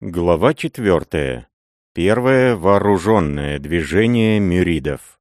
Глава 4. Первое вооруженное движение мюридов.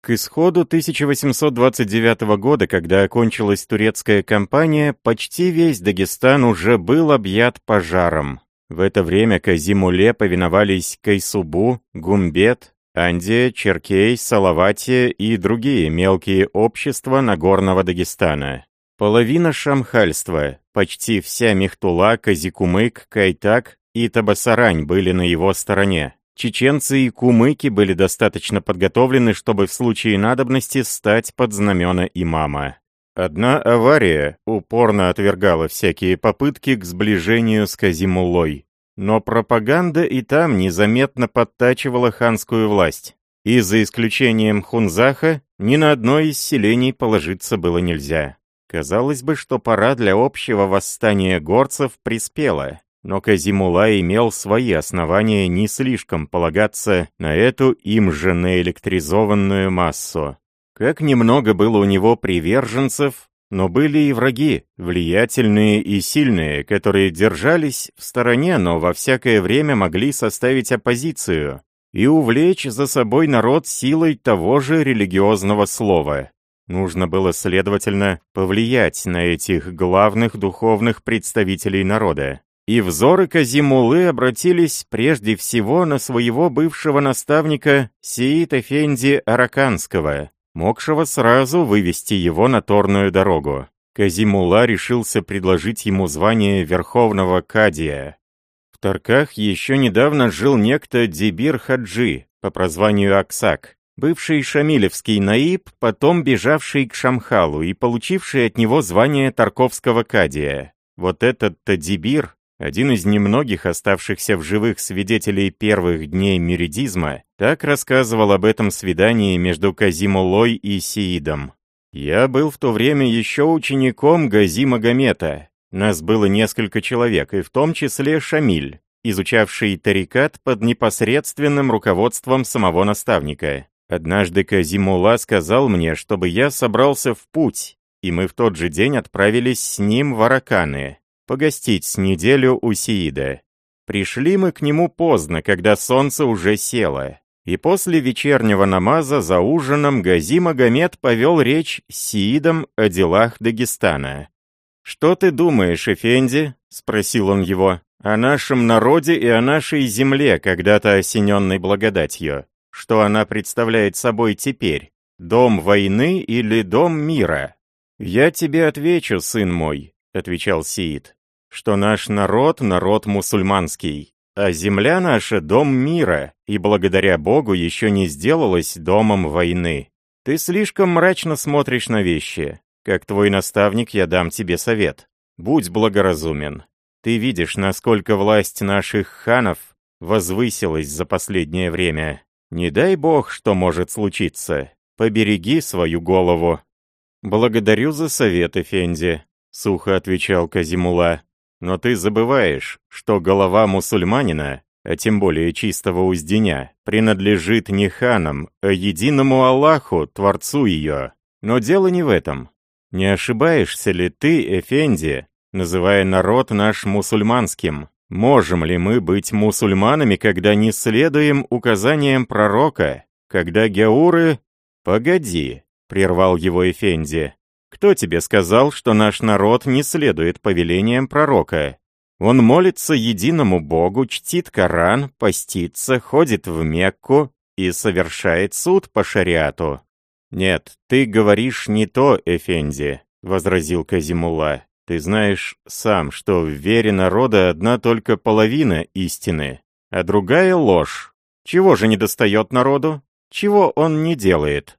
К исходу 1829 года, когда окончилась турецкая кампания, почти весь Дагестан уже был объят пожаром. В это время Казимуле повиновались Кайсубу, Гумбет, Андия, Черкей, Салаватия и другие мелкие общества Нагорного Дагестана. Половина шамхальства, почти вся Мехтула, Казикумык, Кайтак и Табасарань были на его стороне. Чеченцы и кумыки были достаточно подготовлены, чтобы в случае надобности стать под знамена имама. Одна авария упорно отвергала всякие попытки к сближению с Казимулой. Но пропаганда и там незаметно подтачивала ханскую власть. И за исключением Хунзаха, ни на одно из селений положиться было нельзя. Казалось бы, что пора для общего восстания горцев приспела, но Казимула имел свои основания не слишком полагаться на эту им же наэлектризованную массу. Как немного было у него приверженцев, но были и враги, влиятельные и сильные, которые держались в стороне, но во всякое время могли составить оппозицию и увлечь за собой народ силой того же религиозного слова. Нужно было, следовательно, повлиять на этих главных духовных представителей народа. И взоры Казимулы обратились прежде всего на своего бывшего наставника Сиит Эфенди Араканского, могшего сразу вывести его на торную дорогу. Казимула решился предложить ему звание Верховного Кадия. В Тарках еще недавно жил некто Дебир Хаджи по прозванию Аксак, бывший шамилевский наиб, потом бежавший к Шамхалу и получивший от него звание Тарковского кадия. Вот этот Тадибир, один из немногих оставшихся в живых свидетелей первых дней мюридизма, так рассказывал об этом свидании между Казимулой и Сиидом. «Я был в то время еще учеником Гази Магомета. Нас было несколько человек, и в том числе Шамиль, изучавший тарикат под непосредственным руководством самого наставника. Однажды Казимула сказал мне, чтобы я собрался в путь, и мы в тот же день отправились с ним в Араканы, погостить с неделю у Сиида. Пришли мы к нему поздно, когда солнце уже село. И после вечернего намаза за ужином Гази Магомед повел речь с Сиидом о делах Дагестана. «Что ты думаешь, Эфенди?» — спросил он его. «О нашем народе и о нашей земле, когда-то осененной благодатью что она представляет собой теперь, дом войны или дом мира. «Я тебе отвечу, сын мой», — отвечал Сиит, «что наш народ — народ мусульманский, а земля наша — дом мира, и благодаря Богу еще не сделалась домом войны. Ты слишком мрачно смотришь на вещи. Как твой наставник я дам тебе совет. Будь благоразумен. Ты видишь, насколько власть наших ханов возвысилась за последнее время. Не дай бог, что может случиться. Побереги свою голову. Благодарю за совет, Эфенди, сухо отвечал Казимула. Но ты забываешь, что голова мусульманина, а тем более чистого узденя, принадлежит не ханам, а единому Аллаху, Творцу ее. Но дело не в этом. Не ошибаешься ли ты, Эфенди, называя народ наш мусульманским? Можем ли мы быть мусульманами, когда не следуем указаниям пророка, когда геуры... Погоди, прервал его Эфенди. Кто тебе сказал, что наш народ не следует повелениям пророка? Он молится единому Богу, чтит Коран, постится, ходит в Мекку и совершает суд по шариату. «Нет, ты говоришь не то, Эфенди», — возразил Казимулла. Ты знаешь сам, что в вере народа одна только половина истины, а другая ложь. Чего же не достает народу? Чего он не делает?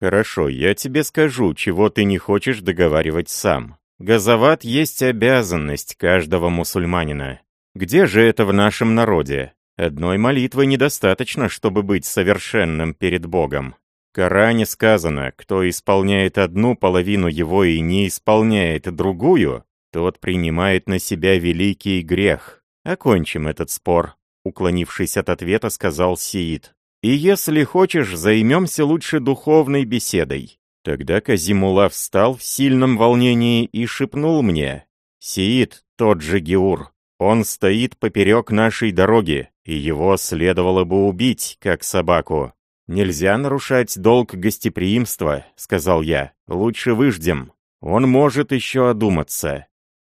Хорошо, я тебе скажу, чего ты не хочешь договаривать сам. Газоват есть обязанность каждого мусульманина. Где же это в нашем народе? Одной молитвы недостаточно, чтобы быть совершенным перед Богом. Коране сказано, кто исполняет одну половину его и не исполняет другую, тот принимает на себя великий грех. Окончим этот спор, уклонившись от ответа, сказал Сиит. И если хочешь, займемся лучше духовной беседой. Тогда Казимула встал в сильном волнении и шепнул мне. Сиит, тот же Геур, Он стоит поперек нашей дороги, и его следовало бы убить, как собаку. «Нельзя нарушать долг гостеприимства», — сказал я. «Лучше выждем. Он может еще одуматься».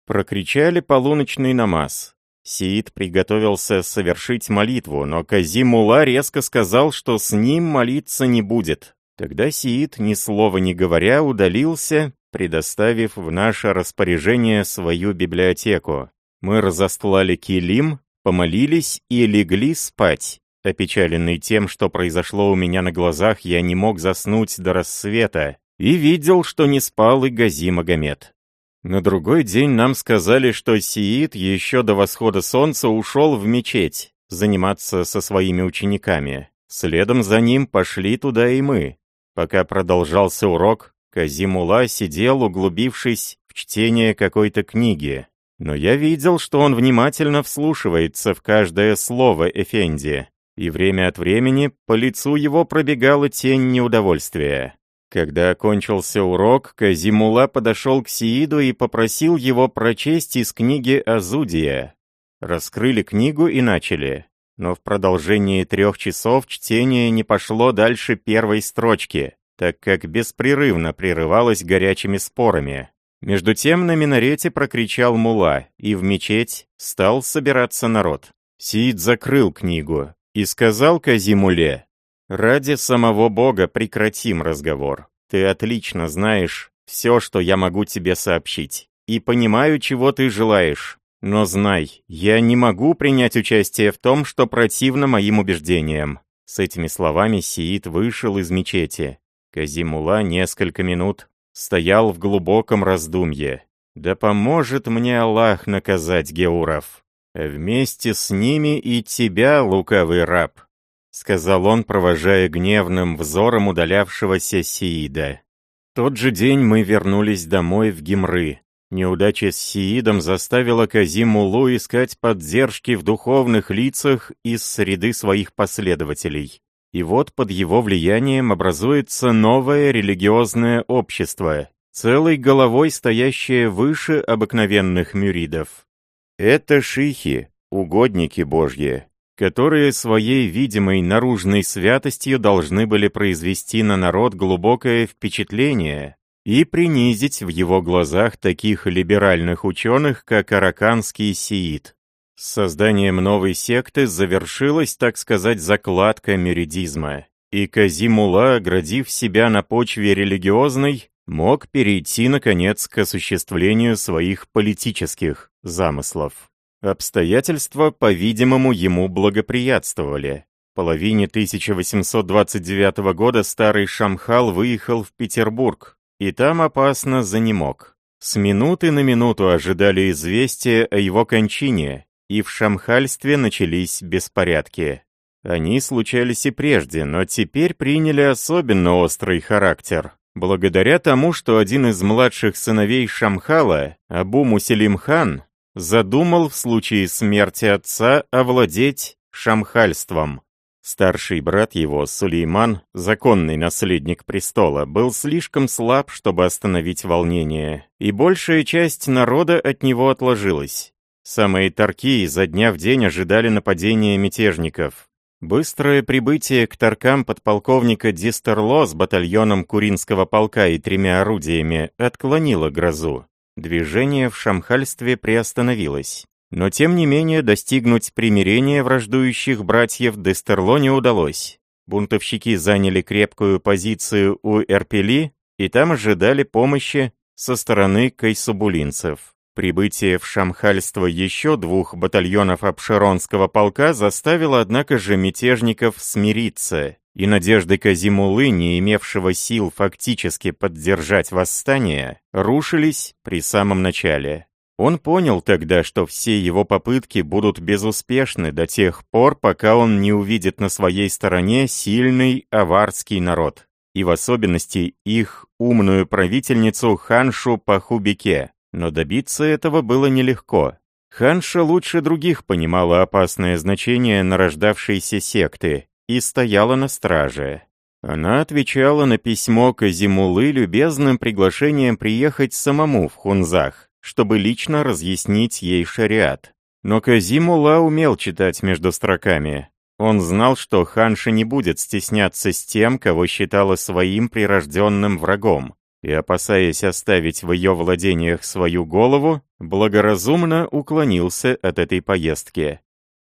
Прокричали полуночный намаз. Сиит приготовился совершить молитву, но Казимула резко сказал, что с ним молиться не будет. Тогда Сиит, ни слова не говоря, удалился, предоставив в наше распоряжение свою библиотеку. Мы разостлали килим, помолились и легли спать. Опечаленный тем, что произошло у меня на глазах, я не мог заснуть до рассвета и видел, что не спал и Гази Магомед. На другой день нам сказали, что Сиит еще до восхода солнца ушел в мечеть заниматься со своими учениками. Следом за ним пошли туда и мы. Пока продолжался урок, Казимула сидел, углубившись в чтение какой-то книги. Но я видел, что он внимательно вслушивается в каждое слово Эфенди, и время от времени по лицу его пробегала тень неудовольствия. Когда окончился урок, Казимула подошел к Сииду и попросил его прочесть из книги Азудия. Раскрыли книгу и начали. Но в продолжении трех часов чтение не пошло дальше первой строчки, так как беспрерывно прерывалось горячими спорами. Между тем на минарете прокричал мула, и в мечеть стал собираться народ. Сиид закрыл книгу и сказал Казимуле, «Ради самого Бога прекратим разговор. Ты отлично знаешь все, что я могу тебе сообщить, и понимаю, чего ты желаешь. Но знай, я не могу принять участие в том, что противно моим убеждениям». С этими словами Сиит вышел из мечети. Казимула несколько минут стоял в глубоком раздумье. «Да поможет мне Аллах наказать Геуров, вместе с ними и тебя, лукавый раб». — сказал он, провожая гневным взором удалявшегося Сиида. Тот же день мы вернулись домой в Гимры. Неудача с Сиидом заставила Казимулу искать поддержки в духовных лицах из среды своих последователей. И вот под его влиянием образуется новое религиозное общество, целой головой стоящее выше обыкновенных мюридов. Это шихи, угодники Божьи, которые своей видимой наружной святостью должны были произвести на народ глубокое впечатление и принизить в его глазах таких либеральных ученых, как араканский сиит. С созданием новой секты завершилась, так сказать, закладка меридизма, и Казимула, оградив себя на почве религиозной, мог перейти, наконец, к осуществлению своих политических замыслов. Обстоятельства, по-видимому, ему благоприятствовали. В половине 1829 года старый Шамхал выехал в Петербург, и там опасно занемог. С минуты на минуту ожидали известия о его кончине, и в Шамхальстве начались беспорядки. Они случались и прежде, но теперь приняли особенно острый характер. Благодаря тому, что один из младших сыновей Шамхала, Абу Мусилим хан, задумал в случае смерти отца овладеть шамхальством. Старший брат его, Сулейман, законный наследник престола, был слишком слаб, чтобы остановить волнение, и большая часть народа от него отложилась. Самые Тарки изо дня в день ожидали нападения мятежников. Быстрое прибытие к Таркам подполковника Дистерло с батальоном Куринского полка и тремя орудиями отклонило грозу. Движение в шамхальстве приостановилось. Но тем не менее достигнуть примирения враждующих братьев Дестерло не удалось. Бунтовщики заняли крепкую позицию у Эрпели и там ожидали помощи со стороны кайсубулинцев. Прибытие в шамхальство еще двух батальонов Абшеронского полка заставило, однако же, мятежников смириться и надежды Казимулы, не имевшего сил фактически поддержать восстание, рушились при самом начале. Он понял тогда, что все его попытки будут безуспешны до тех пор, пока он не увидит на своей стороне сильный аварский народ, и в особенности их умную правительницу Ханшу Пахубике. Но добиться этого было нелегко. Ханша лучше других понимала опасное значение нарождавшейся секты и стояла на страже. Она отвечала на письмо Казимулы любезным приглашением приехать самому в Хунзах, чтобы лично разъяснить ей шариат. Но Казимула умел читать между строками. Он знал, что ханша не будет стесняться с тем, кого считала своим прирожденным врагом, и, опасаясь оставить в ее владениях свою голову, благоразумно уклонился от этой поездки.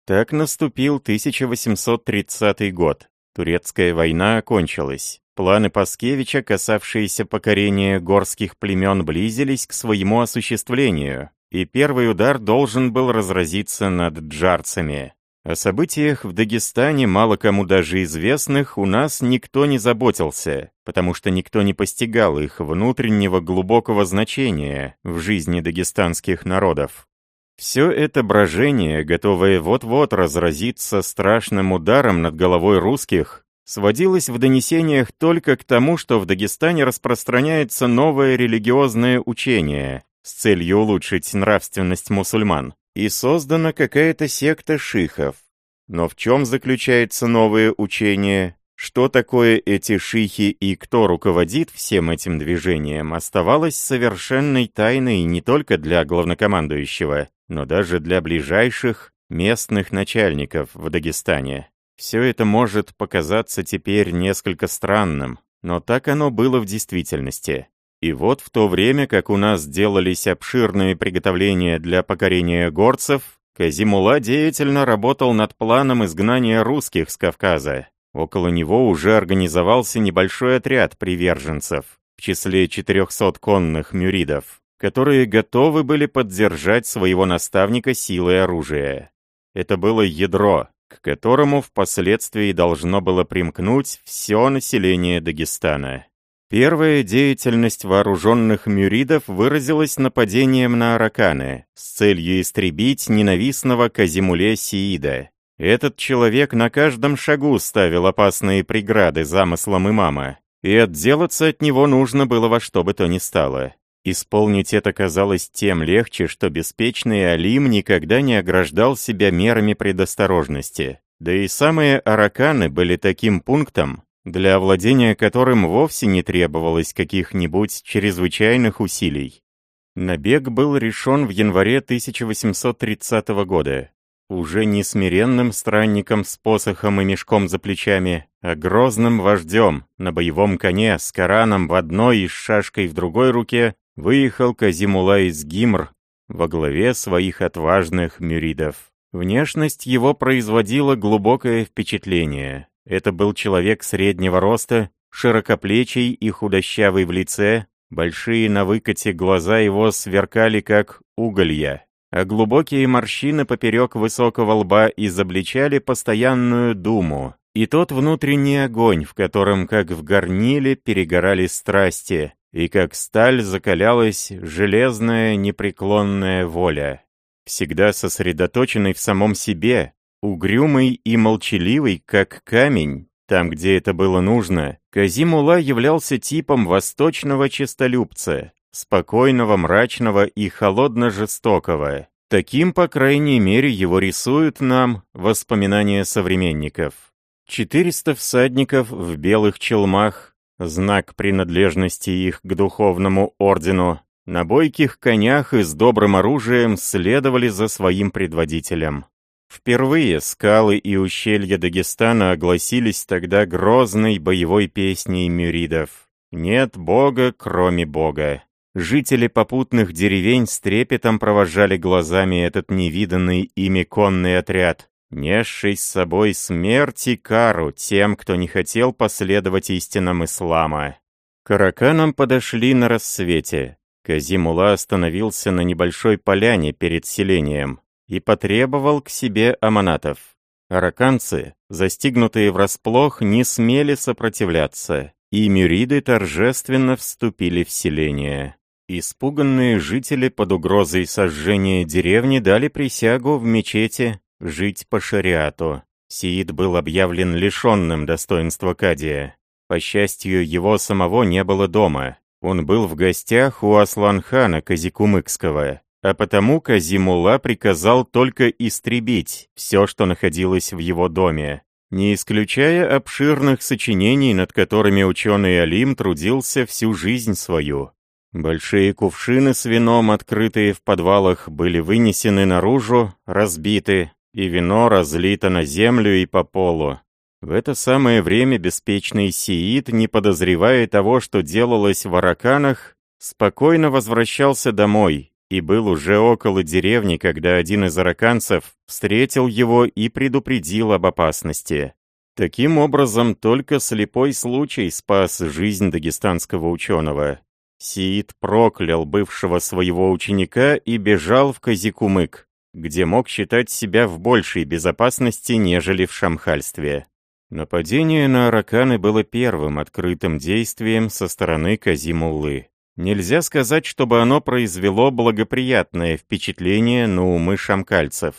Так наступил 1830 год. Турецкая война окончилась. Планы Паскевича, касавшиеся покорения горских племен, близились к своему осуществлению, и первый удар должен был разразиться над джарцами. О событиях в Дагестане, мало кому даже известных, у нас никто не заботился, потому что никто не постигал их внутреннего глубокого значения в жизни дагестанских народов. Все это брожение, готовое вот-вот разразиться страшным ударом над головой русских, сводилось в донесениях только к тому, что в Дагестане распространяется новое религиозное учение с целью улучшить нравственность мусульман, и создана какая-то секта шихов. Но в чем заключается новое учение, что такое эти шихи и кто руководит всем этим движением, оставалось совершенной тайной не только для главнокомандующего, но даже для ближайших местных начальников в Дагестане. Все это может показаться теперь несколько странным, но так оно было в действительности. И вот в то время, как у нас делались обширные приготовления для покорения горцев, Казимула деятельно работал над планом изгнания русских с Кавказа. Около него уже организовался небольшой отряд приверженцев, в числе 400 конных мюридов которые готовы были поддержать своего наставника силой оружия. Это было ядро, к которому впоследствии должно было примкнуть все население Дагестана. Первая деятельность вооруженных мюридов выразилась нападением на Араканы с целью истребить ненавистного Казимуле Сиида. Этот человек на каждом шагу ставил опасные преграды замыслам имама, и отделаться от него нужно было во что бы то ни стало. Исполнить это казалось тем легче, что беспечный Алим никогда не ограждал себя мерами предосторожности. Да и самые араканы были таким пунктом, для овладения которым вовсе не требовалось каких-нибудь чрезвычайных усилий. Набег был решен в январе 1830 года. Уже не смиренным странником с посохом и мешком за плечами, а грозным вождем на боевом коне с Кораном в одной и с шашкой в другой руке выехал Казимула из Гимр во главе своих отважных мюридов. Внешность его производила глубокое впечатление. Это был человек среднего роста, широкоплечий и худощавый в лице, большие на выкате глаза его сверкали как уголья, а глубокие морщины поперек высокого лба изобличали постоянную думу, и тот внутренний огонь, в котором, как в горниле, перегорали страсти, и как сталь закалялась железная непреклонная воля. Всегда сосредоточенный в самом себе, угрюмый и молчаливый, как камень, там, где это было нужно, Казимула являлся типом восточного честолюбца, спокойного, мрачного и холодно-жестокого. Таким, по крайней мере, его рисуют нам воспоминания современников. Четыреста всадников в белых челмах знак принадлежности их к духовному ордену, на бойких конях и с добрым оружием следовали за своим предводителем. Впервые скалы и ущелья Дагестана огласились тогда грозной боевой песней мюридов. «Нет Бога, кроме Бога». Жители попутных деревень с трепетом провожали глазами этот невиданный ими конный отряд несший с собой смерть и кару тем, кто не хотел последовать истинам ислама. К Араканам подошли на рассвете. Казимула остановился на небольшой поляне перед селением и потребовал к себе аманатов. Араканцы, застигнутые врасплох, не смели сопротивляться, и мюриды торжественно вступили в селение. Испуганные жители под угрозой сожжения деревни дали присягу в мечети жить по шариату. Сиид был объявлен лишенным достоинства Кадия. По счастью, его самого не было дома. Он был в гостях у Асланхана Казикумыкского, а потому Казимула приказал только истребить все, что находилось в его доме, не исключая обширных сочинений, над которыми ученый Алим трудился всю жизнь свою. Большие кувшины с вином, открытые в подвалах, были вынесены наружу, разбиты, и вино разлито на землю и по полу. В это самое время беспечный сиит, не подозревая того, что делалось в Араканах, спокойно возвращался домой и был уже около деревни, когда один из араканцев встретил его и предупредил об опасности. Таким образом, только слепой случай спас жизнь дагестанского ученого. Сиит проклял бывшего своего ученика и бежал в Казикумык, где мог считать себя в большей безопасности, нежели в шамхальстве. Нападение на Араканы было первым открытым действием со стороны Казимуллы. Нельзя сказать, чтобы оно произвело благоприятное впечатление на умы шамкальцев.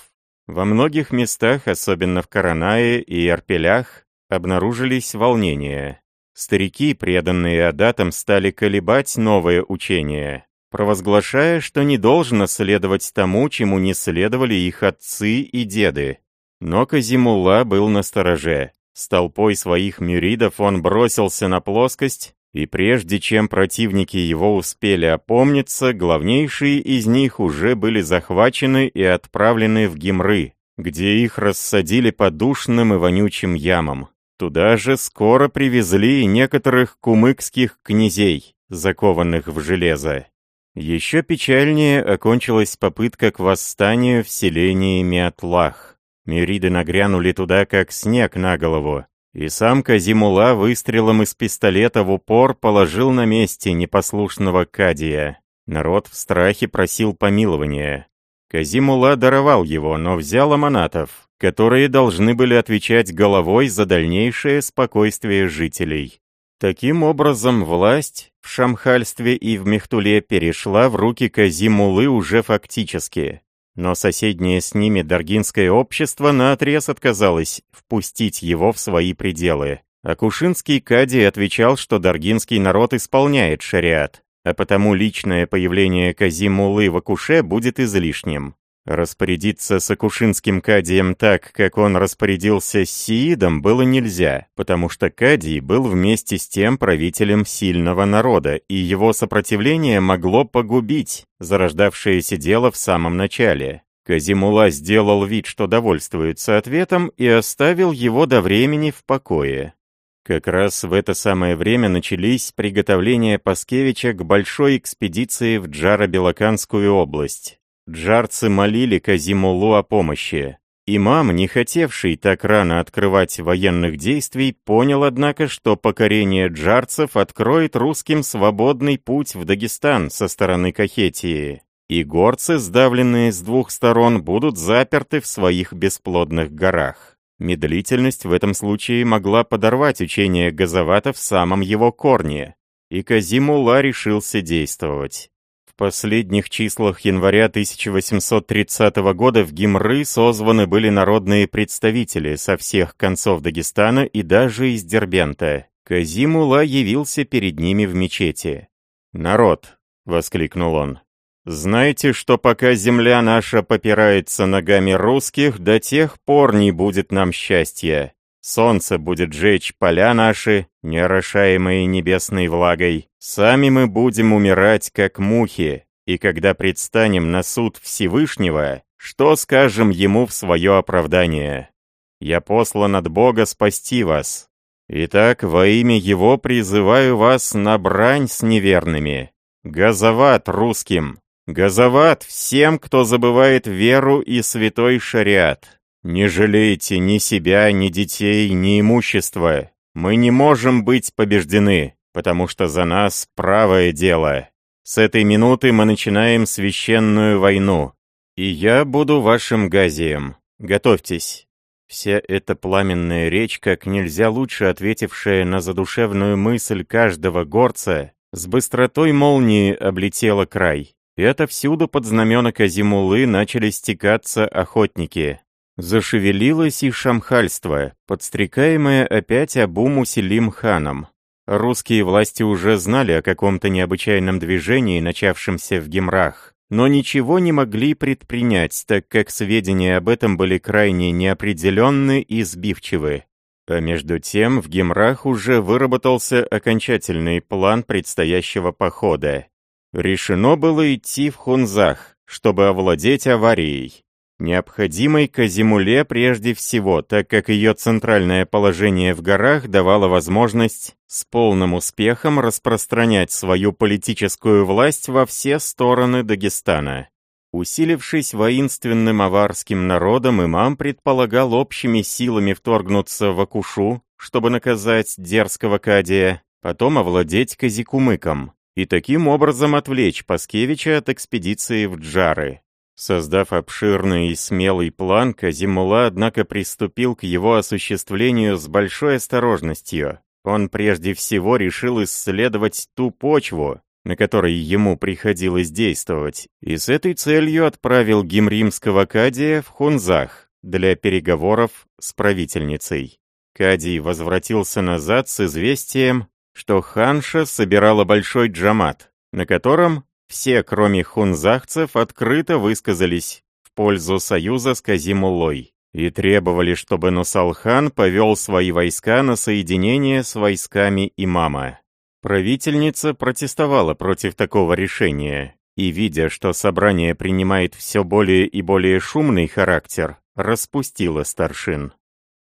Во многих местах, особенно в Каранае и Арпелях, обнаружились волнения. Старики, преданные адатам, стали колебать новое учение, провозглашая, что не должно следовать тому, чему не следовали их отцы и деды. Но Казимулла был настороже. С толпой своих мюридов он бросился на плоскость, и прежде чем противники его успели опомниться, главнейшие из них уже были захвачены и отправлены в Гимры, где их рассадили по душным и вонючим ямам. Туда же скоро привезли некоторых кумыкских князей, закованных в железо. Еще печальнее окончилась попытка к восстанию в селении Миатлах. Мюриды нагрянули туда, как снег на голову, и сам Казимула выстрелом из пистолета в упор положил на месте непослушного Кадия. Народ в страхе просил помилования. Казимула даровал его, но взял аманатов, которые должны были отвечать головой за дальнейшее спокойствие жителей. Таким образом, власть в Шамхальстве и в Мехтуле перешла в руки Казимулы уже фактически. Но соседнее с ними Даргинское общество наотрез отказалось впустить его в свои пределы. Акушинский Кади отвечал, что Даргинский народ исполняет шариат, а потому личное появление Казимулы в Акуше будет излишним. Распорядиться с Акушинским Кадием так, как он распорядился с Сиидом, было нельзя, потому что Кадий был вместе с тем правителем сильного народа, и его сопротивление могло погубить зарождавшееся дело в самом начале. Казимула сделал вид, что довольствуется ответом, и оставил его до времени в покое. Как раз в это самое время начались приготовления Паскевича к большой экспедиции в Джаро-Белоканскую область. Джарцы молили Казимулу о помощи. Имам, не хотевший так рано открывать военных действий, понял, однако, что покорение джарцев откроет русским свободный путь в Дагестан со стороны Кахетии, и горцы, сдавленные с двух сторон, будут заперты в своих бесплодных горах. Медлительность в этом случае могла подорвать учение Газавата в самом его корне, и Казимула решился действовать последних числах января 1830 года в Гимры созваны были народные представители со всех концов Дагестана и даже из Дербента. Казимула явился перед ними в мечети. «Народ!» — воскликнул он. «Знайте, что пока земля наша попирается ногами русских, до тех пор не будет нам счастья. Солнце будет жечь поля наши, не орошаемые небесной влагой. Сами мы будем умирать, как мухи, и когда предстанем на суд Всевышнего, что скажем ему в свое оправдание? Я послан от Бога спасти вас. Итак, во имя Его призываю вас на брань с неверными. Газоват русским, газоват всем, кто забывает веру и святой шариат. Не жалейте ни себя, ни детей, ни имущества. Мы не можем быть побеждены, потому что за нас правое дело. С этой минуты мы начинаем священную войну. И я буду вашим газием. Готовьтесь. Вся эта пламенная речь, как нельзя лучше ответившая на задушевную мысль каждого горца, с быстротой молнии облетела край. И отовсюду под знамена Казимулы начали стекаться охотники. Зашевелилось и шамхальство, подстрекаемое опять Абу Мусилим ханом. Русские власти уже знали о каком-то необычайном движении, начавшемся в Гемрах, но ничего не могли предпринять, так как сведения об этом были крайне неопределенны и сбивчивы. А между тем в Гемрах уже выработался окончательный план предстоящего похода. решено было идти в Хунзах, чтобы овладеть аварией. Необходимой Казимуле прежде всего, так как ее центральное положение в горах давало возможность с полным успехом распространять свою политическую власть во все стороны Дагестана. Усилившись воинственным аварским народом, имам предполагал общими силами вторгнуться в Акушу, чтобы наказать дерзкого Кадия, потом овладеть Казикумыком и таким образом отвлечь Паскевича от экспедиции в Джары. Создав обширный и смелый план, Казимула, однако, приступил к его осуществлению с большой осторожностью. Он прежде всего решил исследовать ту почву, на которой ему приходилось действовать, и с этой целью отправил гимримского Кадия в Хунзах для переговоров с правительницей. Кадий возвратился назад с известием, что ханша собирала большой джамат, на котором все, кроме хунзахцев, открыто высказались в пользу союза с Казимулой и требовали, чтобы Нусалхан повел свои войска на соединение с войсками имама. Правительница протестовала против такого решения, и, видя, что собрание принимает все более и более шумный характер, распустила старшин.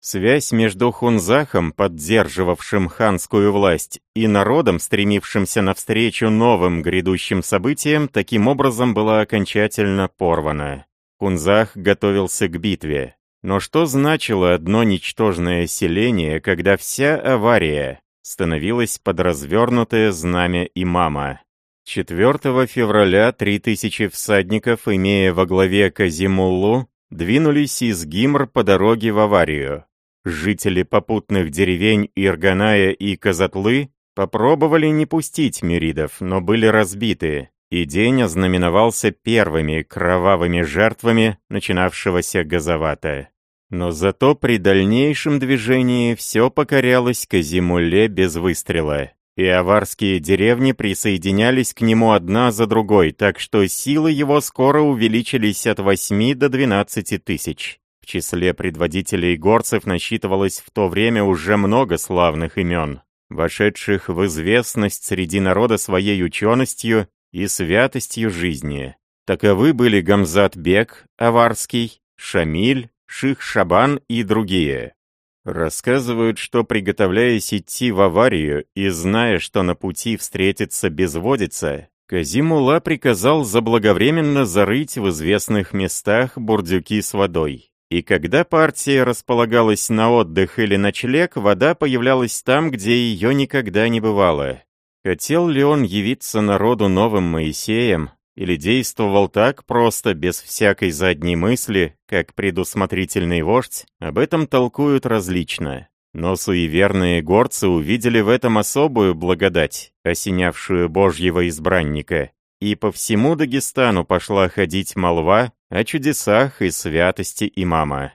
Связь между Хунзахом, поддерживавшим ханскую власть, и народом, стремившимся навстречу новым грядущим событиям, таким образом была окончательно порвана. Хунзах готовился к битве. Но что значило одно ничтожное селение, когда вся авария становилась под развернутое знамя имама? 4 февраля 3000 всадников, имея во главе Казимуллу, двинулись из Гимр по дороге в аварию. Жители попутных деревень Ирганая и Казатлы попробовали не пустить мюридов, но были разбиты, и день ознаменовался первыми кровавыми жертвами начинавшегося газовата. Но зато при дальнейшем движении все покорялось Казимуле без выстрела, и аварские деревни присоединялись к нему одна за другой, так что силы его скоро увеличились от 8 до 12 тысяч. Числе предводителей горцев насчитывалось в то время уже много славных имен, вошедших в известность среди народа своей ученостью и святостью жизни. Таковы были Гамзат Бек, Аварский, Шамиль, Ших Шабан и другие. Рассказывают, что приготовляясь идти в аварию и зная, что на пути встретится безводица, Казимула приказал заблаговременно зарыть в известных местах бурдюки с водой. И когда партия располагалась на отдых или ночлег, вода появлялась там, где ее никогда не бывало. Хотел ли он явиться народу новым Моисеем, или действовал так просто, без всякой задней мысли, как предусмотрительный вождь, об этом толкуют различно. Но суеверные горцы увидели в этом особую благодать, осенявшую Божьего избранника, и по всему Дагестану пошла ходить молва о чудесах и святости имама.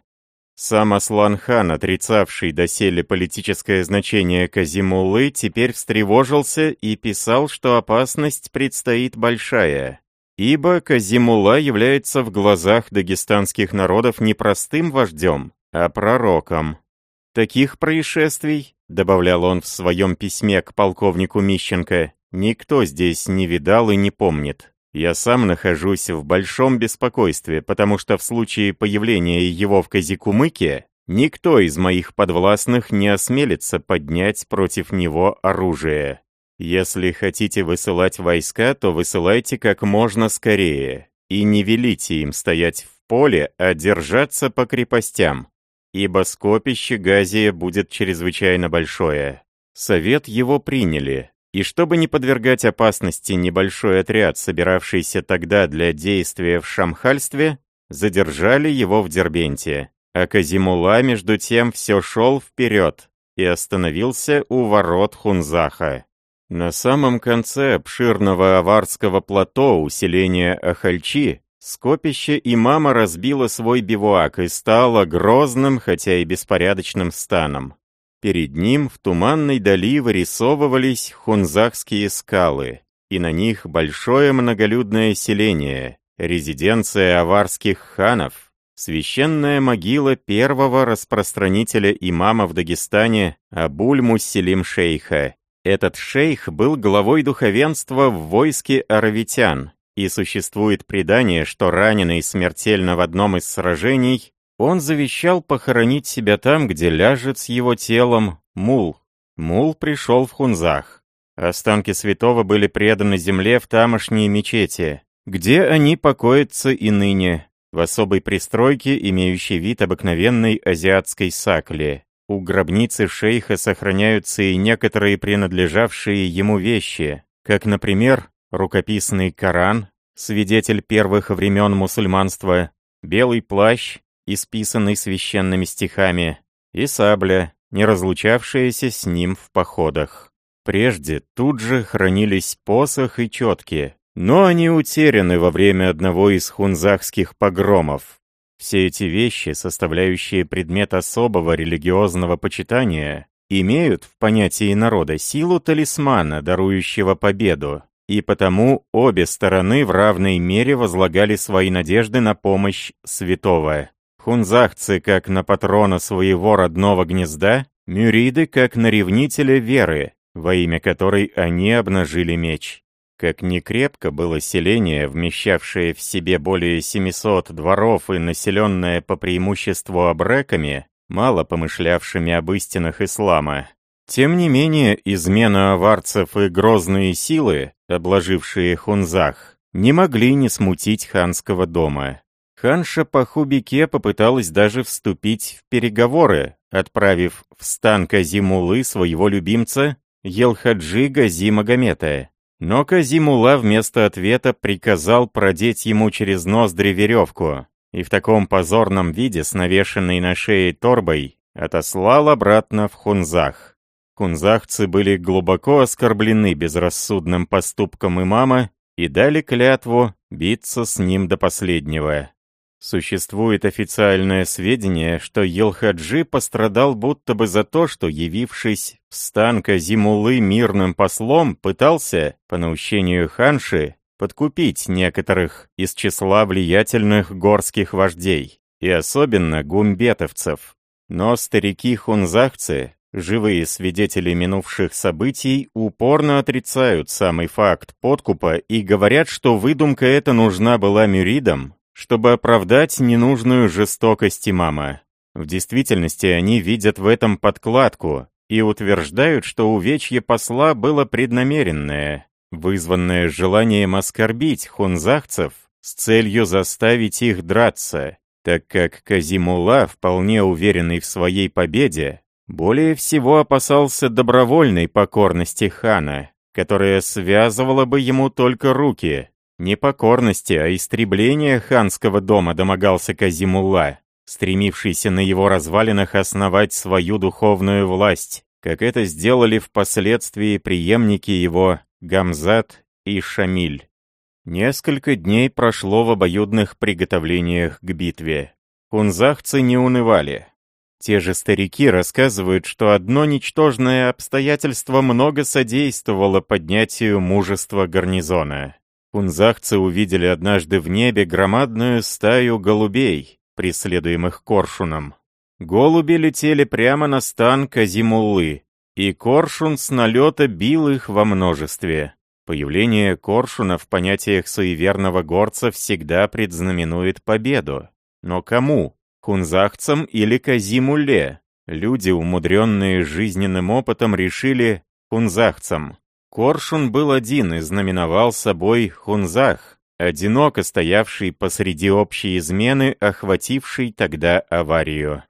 Сам Аслан-хан, отрицавший доселе политическое значение Казимуллы, теперь встревожился и писал, что опасность предстоит большая. Ибо Казимулла является в глазах дагестанских народов не простым вождем, а пророком. Таких происшествий, добавлял он в своем письме к полковнику Мищенко, никто здесь не видал и не помнит. Я сам нахожусь в большом беспокойстве, потому что в случае появления его в Казикумыке никто из моих подвластных не осмелится поднять против него оружие. Если хотите высылать войска, то высылайте как можно скорее, и не велите им стоять в поле, а держаться по крепостям, ибо скопище Газия будет чрезвычайно большое. Совет его приняли, и чтобы не подвергать опасности небольшой отряд, собиравшийся тогда для действия в шамхальстве, задержали его в Дербенте. А Казимула, между тем, все шел вперед и остановился у ворот Хунзаха. На самом конце обширного аварского плато усиления Ахальчи скопище имама разбило свой бивуак и стало грозным, хотя и беспорядочным станом. Перед ним в туманной дали вырисовывались хунзахские скалы, и на них большое многолюдное селение, резиденция аварских ханов, священная могила первого распространителя имама в Дагестане Абуль-Муссилим-Шейха. Этот шейх был главой духовенства в войске аравитян, и существует предание, что раненый смертельно в одном из сражений, он завещал похоронить себя там, где ляжет с его телом мул. Мул пришел в Хунзах. Останки святого были преданы земле в тамошней мечети, где они покоятся и ныне, в особой пристройке, имеющей вид обыкновенной азиатской сакли. У гробницы шейха сохраняются и некоторые принадлежавшие ему вещи, как, например, рукописный Коран, свидетель первых времен мусульманства, белый плащ, исписанный священными стихами, и сабля, не разлучавшаяся с ним в походах. Прежде тут же хранились посох и четки, но они утеряны во время одного из хунзахских погромов. Все эти вещи, составляющие предмет особого религиозного почитания, имеют в понятии народа силу талисмана, дарующего победу, и потому обе стороны в равной мере возлагали свои надежды на помощь святого. Хунзахцы как на патрона своего родного гнезда, мюриды как на ревнителя веры, во имя которой они обнажили меч. Как ни крепко было селение, вмещавшее в себе более 700 дворов и населенное по преимуществу абреками, мало помышлявшими об истинах ислама, тем не менее, измена аварцев и грозные силы, обложившие Хунзах, не могли не смутить ханского дома. Ханша Пахубике попыталась даже вступить в переговоры, отправив в стан Казимулы своего любимца Елхаджи Гази Магомета. Но Казимула вместо ответа приказал продеть ему через ноздри веревку, и в таком позорном виде с навешенной на шее торбой отослал обратно в Хунзах. Кунзахцы были глубоко оскорблены безрассудным поступком имама и дали клятву биться с ним до последнего. Существует официальное сведение, что Елхаджи пострадал будто бы за то, что, явившись в стан Казимулы мирным послом, пытался, по наущению ханши, подкупить некоторых из числа влиятельных горских вождей, и особенно гумбетовцев. Но старики-хунзахцы Живые свидетели минувших событий упорно отрицают самый факт подкупа и говорят, что выдумка эта нужна была Мюридам, чтобы оправдать ненужную жестокость имама. В действительности они видят в этом подкладку и утверждают, что увечье посла было преднамеренное, вызванное желанием оскорбить хунзахцев с целью заставить их драться, так как Казимула, вполне уверенный в своей победе, более всего опасался добровольной покорности хана, которая связывала бы ему только руки. Не покорности, а истребления ханского дома домогался Казимулла, стремившийся на его развалинах основать свою духовную власть, как это сделали впоследствии преемники его Гамзат и Шамиль. Несколько дней прошло в обоюдных приготовлениях к битве. Кунзахцы не унывали. Те же старики рассказывают, что одно ничтожное обстоятельство много содействовало поднятию мужества гарнизона. Кунзахцы увидели однажды в небе громадную стаю голубей, преследуемых коршуном. Голуби летели прямо на стан Казимуллы, и коршун с налета бил их во множестве. Появление коршуна в понятиях суеверного горца всегда предзнаменует победу. Но кому? Хунзахцам или Казимуле. Люди, умудренные жизненным опытом, решили хунзахцам. Коршун был один и знаменовал собой хунзах, одиноко стоявший посреди общей измены, охватившей тогда аварию.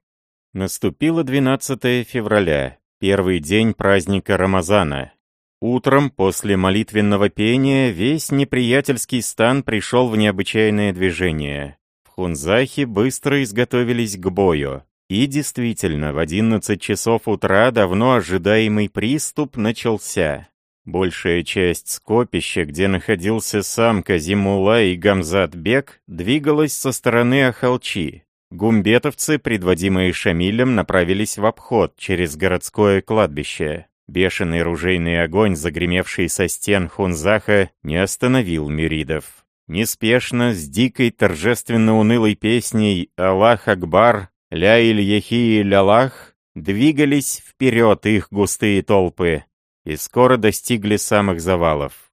Наступило 12 февраля, первый день праздника Рамазана. Утром, после молитвенного пения, весь неприятельский стан пришел в необычайное движение. Хунзахи быстро изготовились к бою. И действительно, в 11 часов утра давно ожидаемый приступ начался. Большая часть скопища, где находился сам Казимула и Гамзат-бек, двигалась со стороны Ахалчи. Гумбетовцы, предводимые Шамилем, направились в обход через городское кладбище. Бешеный ружейный огонь, загремевший со стен Хунзаха, не остановил мюридов. Неспешно, с дикой торжественно-унылой песней «Аллах Акбар», «Ля-иль-Ехи-иль-Аллах» двигались вперед их густые толпы. И скоро достигли самых завалов.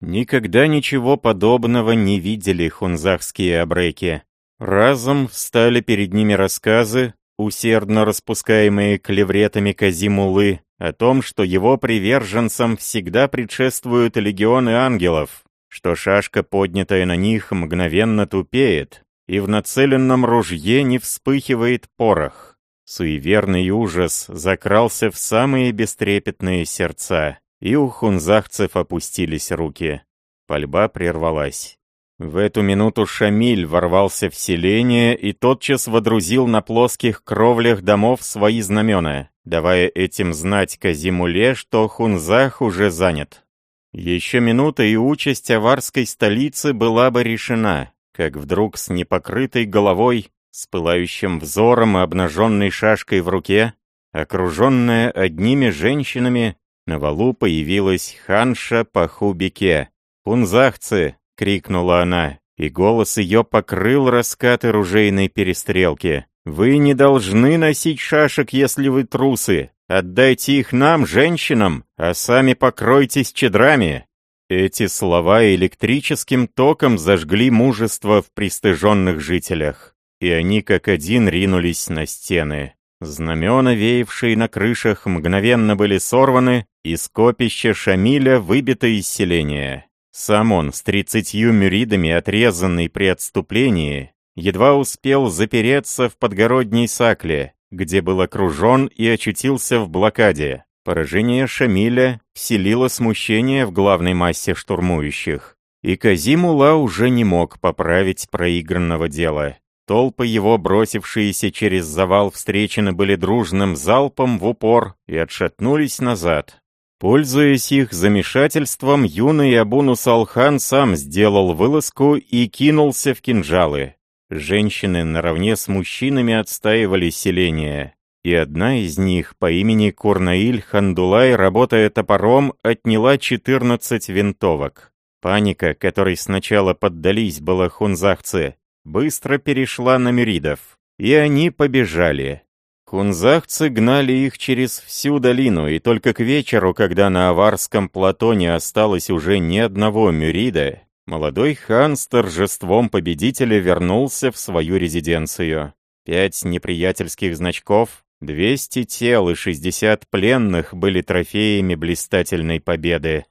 Никогда ничего подобного не видели хунзахские абреки. Разом встали перед ними рассказы, усердно распускаемые клевретами Казимулы, о том, что его приверженцам всегда предшествуют легионы ангелов, что шашка, поднятая на них, мгновенно тупеет, и в нацеленном ружье не вспыхивает порох. Суеверный ужас закрался в самые бестрепетные сердца, и у хунзахцев опустились руки. Пальба прервалась. В эту минуту Шамиль ворвался в селение и тотчас водрузил на плоских кровлях домов свои знамена, давая этим знать Казимуле, что Хунзах уже занят. Еще минута и участь аварской столицы была бы решена, как вдруг с непокрытой головой, с пылающим взором и обнаженной шашкой в руке, окруженная одними женщинами, на валу появилась ханша Пахубике. «Хунзахцы!» крикнула она, и голос ее покрыл раскаты ружейной перестрелки. «Вы не должны носить шашек, если вы трусы. Отдайте их нам, женщинам, а сами покройтесь чедрами». Эти слова электрическим током зажгли мужество в пристыженных жителях, и они как один ринулись на стены. Знамена, веявшие на крышах, мгновенно были сорваны, и скопище Шамиля выбито из селения. Сам он, с тридцатью мюридами, отрезанный при отступлении, едва успел запереться в подгородней Сакле, где был окружен и очутился в блокаде. Поражение Шамиля вселило смущение в главной массе штурмующих. И Казимула уже не мог поправить проигранного дела. Толпы его, бросившиеся через завал, встречены были дружным залпом в упор и отшатнулись назад. Пользуясь их замешательством, юный Абуну Салхан сам сделал вылазку и кинулся в кинжалы. Женщины наравне с мужчинами отстаивали селение, и одна из них по имени Курнаиль Хандулай, работая топором, отняла 14 винтовок. Паника, которой сначала поддались балахунзахцы, быстро перешла на мюридов, и они побежали. Кунзахцы гнали их через всю долину, и только к вечеру, когда на Аварском плато не осталось уже ни одного мюрида, молодой хан с торжеством победителя вернулся в свою резиденцию. Пять неприятельских значков, 200 тел и 60 пленных были трофеями блистательной победы.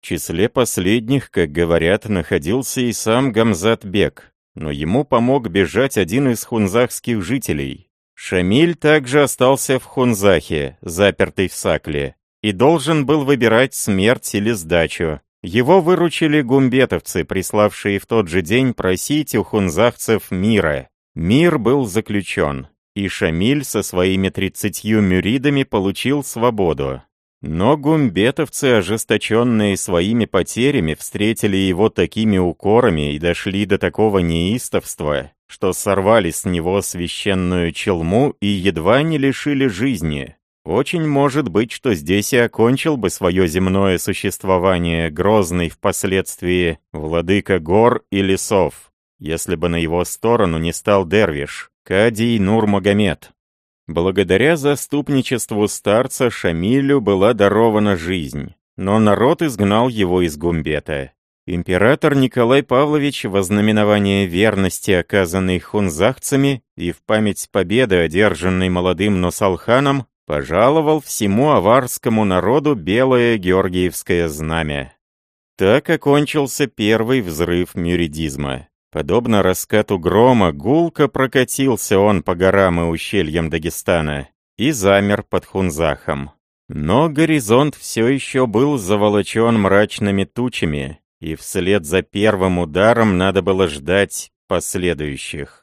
В числе последних, как говорят, находился и сам Гамзат Бек, но ему помог бежать один из хунзахских жителей, Шамиль также остался в Хунзахе, запертый в Сакле, и должен был выбирать смерть или сдачу. Его выручили гумбетовцы, приславшие в тот же день просить у хунзахцев мира. Мир был заключен, и Шамиль со своими тридцатью мюридами получил свободу. Но гумбетовцы, ожесточенные своими потерями, встретили его такими укорами и дошли до такого неистовства, что сорвали с него священную челму и едва не лишили жизни. Очень может быть, что здесь и окончил бы свое земное существование грозный впоследствии владыка гор и лесов, если бы на его сторону не стал Дервиш, Кадий Нур-Магомед. Благодаря заступничеству старца Шамилю была дарована жизнь, но народ изгнал его из Гумбета. Император Николай Павлович в ознаменование верности, оказанной хунзахцами, и в память победы, одержанной молодым Носалханом, пожаловал всему аварскому народу белое георгиевское знамя. Так окончился первый взрыв мюридизма. Подобно раскату грома, гулко прокатился он по горам и ущельям Дагестана и замер под Хунзахом. Но горизонт все еще был заволочен мрачными тучами, и вслед за первым ударом надо было ждать последующих.